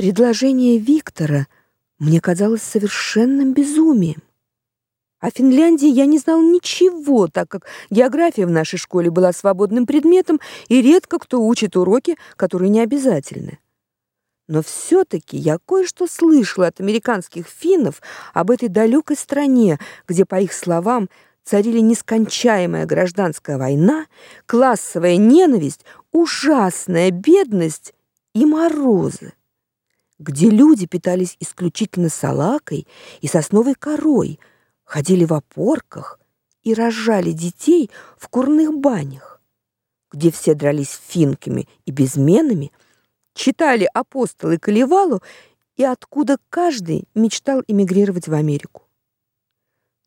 Предложение Виктора мне казалось совершенным безумием. О Финляндии я не знал ничего, так как география в нашей школе была свободным предметом, и редко кто учит уроки, которые не обязательны. Но все таки я кое-что слышала от американских финнов об этой далекой стране, где, по их словам, царили нескончаемая гражданская война, классовая ненависть, ужасная бедность и морозы, где люди питались исключительно салакой и сосновой корой, ходили в опорках и рожали детей в курных банях, где все дрались финками и безменами, читали апостолы Калевалу и откуда каждый мечтал эмигрировать в Америку.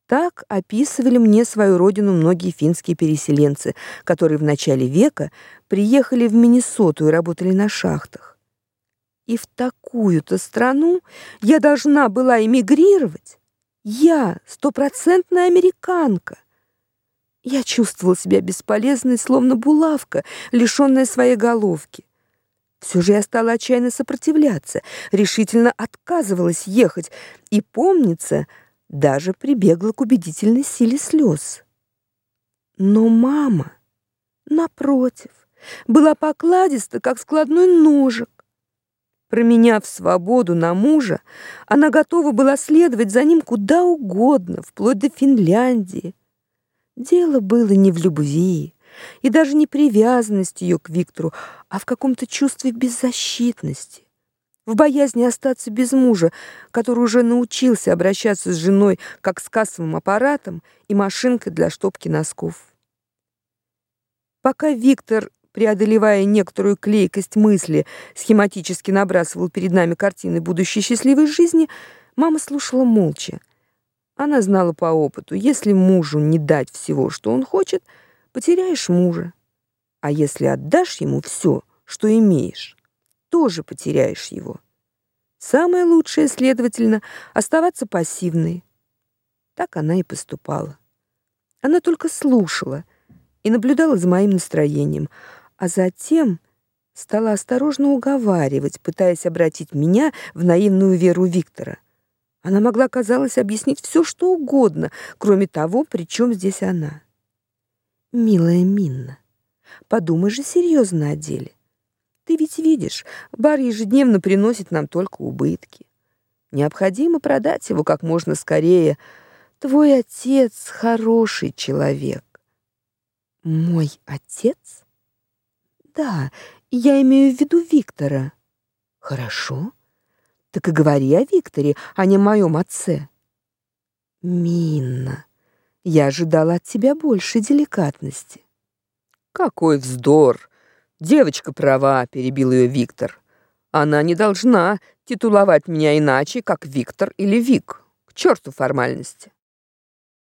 Так описывали мне свою родину многие финские переселенцы, которые в начале века приехали в Миннесоту и работали на шахтах. И в такую-то страну я должна была эмигрировать? Я, стопроцентная американка. Я чувствовала себя бесполезной, словно булавка, лишённая своей головки. Все же я стала отчаянно сопротивляться, решительно отказывалась ехать, и, помнится, даже прибегла к убедительной силе слез. Но мама, напротив, была покладиста, как складной ножик. Променяв свободу на мужа, она готова была следовать за ним куда угодно, вплоть до Финляндии. Дело было не в любви и даже не привязанности ее к Виктору, а в каком-то чувстве беззащитности в боязни остаться без мужа, который уже научился обращаться с женой как с кассовым аппаратом и машинкой для штопки носков. Пока Виктор, преодолевая некоторую клейкость мысли, схематически набрасывал перед нами картины будущей счастливой жизни, мама слушала молча. Она знала по опыту, если мужу не дать всего, что он хочет, потеряешь мужа. А если отдашь ему все, что имеешь, тоже потеряешь его. Самое лучшее, следовательно, оставаться пассивной. Так она и поступала. Она только слушала и наблюдала за моим настроением, а затем стала осторожно уговаривать, пытаясь обратить меня в наивную веру Виктора. Она могла, казалось, объяснить все, что угодно, кроме того, при чем здесь она. Милая Минна, подумай же серьезно о деле. Ты ведь видишь, бар ежедневно приносит нам только убытки. Необходимо продать его как можно скорее. Твой отец хороший человек. Мой отец? Да, я имею в виду Виктора. Хорошо. Так и говори о Викторе, а не о моем отце. Минна, я ожидала от тебя больше деликатности. Какой вздор! Девочка права, перебил ее Виктор. Она не должна титуловать меня иначе, как Виктор или Вик. К черту формальности.